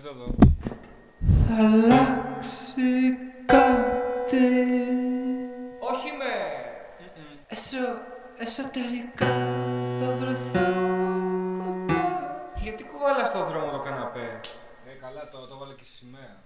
Θα αλλάξει κάτι. Όχι με. Εσω, εσωτερικά θα βρεθώ. Γιατί κουβαλάς το δρόμο το καναπέ; Ε, καλά το, το βάλε και στη σημαία.